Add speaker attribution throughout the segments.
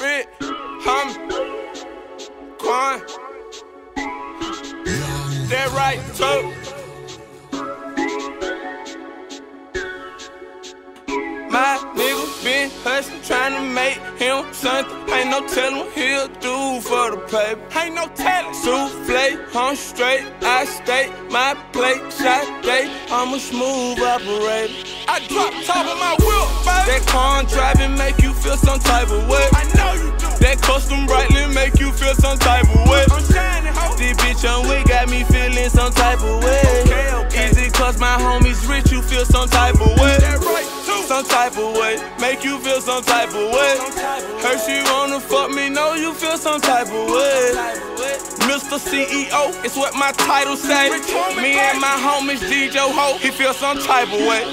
Speaker 1: Rich, hum, Quan. That right, too. Trying to make him something. Ain't no telling what he'll do for the paper. Ain't no telling. Souffle, I'm straight, I stay. My plate, shot day. I'm a smooth operator. I drop top of my wheel, baby. That car driving make you feel some type of way. I know you do. That custom brightly make you feel some type of way. I'm shining, ho. This bitch on we got me feeling some type of way. Okay, okay. Easy cause my homies rich, you feel some type of way. That right, too. Some type of way. Make you feel some type of way. Her she wanna fuck me, know you feel some type of way. Mr. CEO, it's what my title say. Me and my homies DJ Ho, he feel some type of way.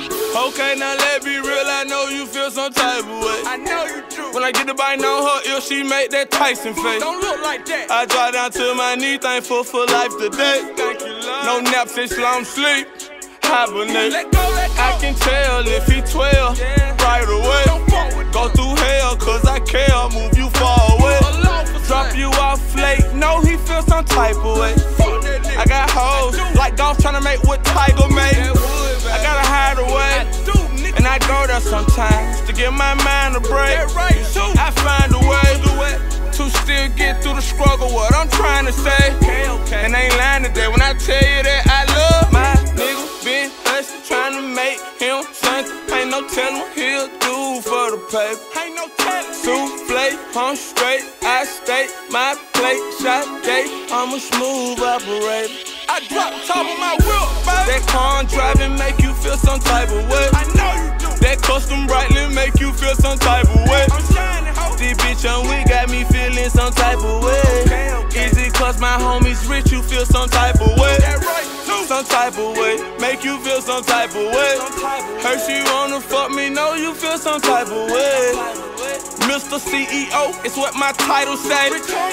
Speaker 1: Okay, now let me real, I know you feel some type of way. I know you do. When I get the bite on her ear, she make that Tyson face. Don't look like that. I drop down to my knee, thankful for life today. Thank you, love. No nap since long sleep. Hibernate. Let go, let some type of way. I got hoes like golf trying to make what Tiger made. I gotta hide away. And I go there sometimes to give my mind a break. I find a way to still get through the struggle. What I'm trying to say. And I ain't lying today when I tell you that he'll do for the paper. Ain't no telling. Souffle, I'm straight, I stay. My plate, shot day. I'm a smooth operator. I drop top of my wheel, baby. That car driving make you feel some type of way. I know you do. That custom brightly make you feel some type of way. I'm shining, ho. This bitch on we got me feeling some type of way. Okay, okay. Easy cause my homies rich, you feel some type of way. Some type of way. Make you feel some type of way. Her she wanna fuck me, know you feel some type of way. Mr. CEO, it's what my title say.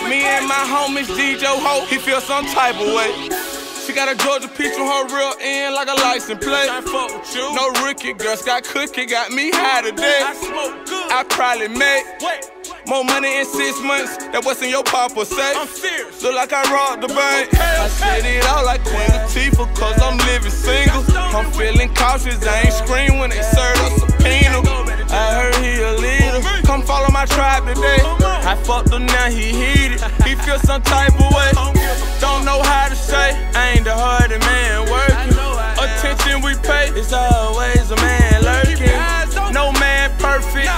Speaker 1: Me and my homies DJ Ho, he feel some type of way. She got a Georgia peach on her real end like a license plate. I fuck with you. No rookie girls got cookie, got me high today. I smoke good. I probably made more money in six months than what's in your papa say. I'm fierce. Look like I robbed the bank. I said it all like Queen Latifah, cause I'm living single. I'm feeling cautious, I ain't scream when they serve a subpoena. I heard he a leader. Come follow my tribe today. I fucked him now, he heated. He feel some type of way. Don't know how to say, The hardest man working. Attention we pay, it's always a man lurking. No man perfect,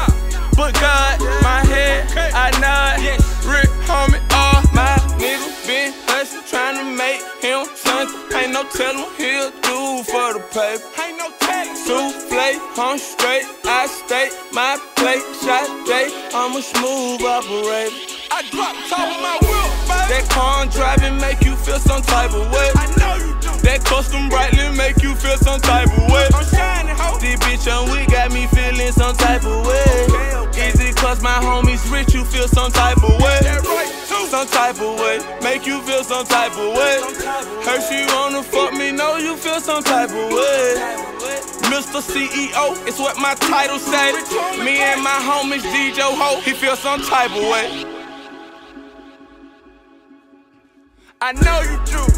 Speaker 1: but God, my head, I nod. Rich, homie, all my niggas been hustling, trying to make him something. Ain't no telling he'll do for the paper. Ain't no telling. Souffle, I'm straight, I stay. My plate, shot day. I'm a smooth operator. I drop top of my wheel, baby. That car driving make you feel some type of way. I know you do. That custom brightly make you feel some type of way. I'm shining, ho. This bitch on we got me feeling some type of way. Okay, okay. Easy cause my homies rich, you feel some type of way. That right, too. Some type of way. Make you feel some type of way. Her she wanna fuck me, know you feel some type of way. Mr. CEO, it's what my title say. Me and my homies DJ Ho, he feel some type of way. I know you do.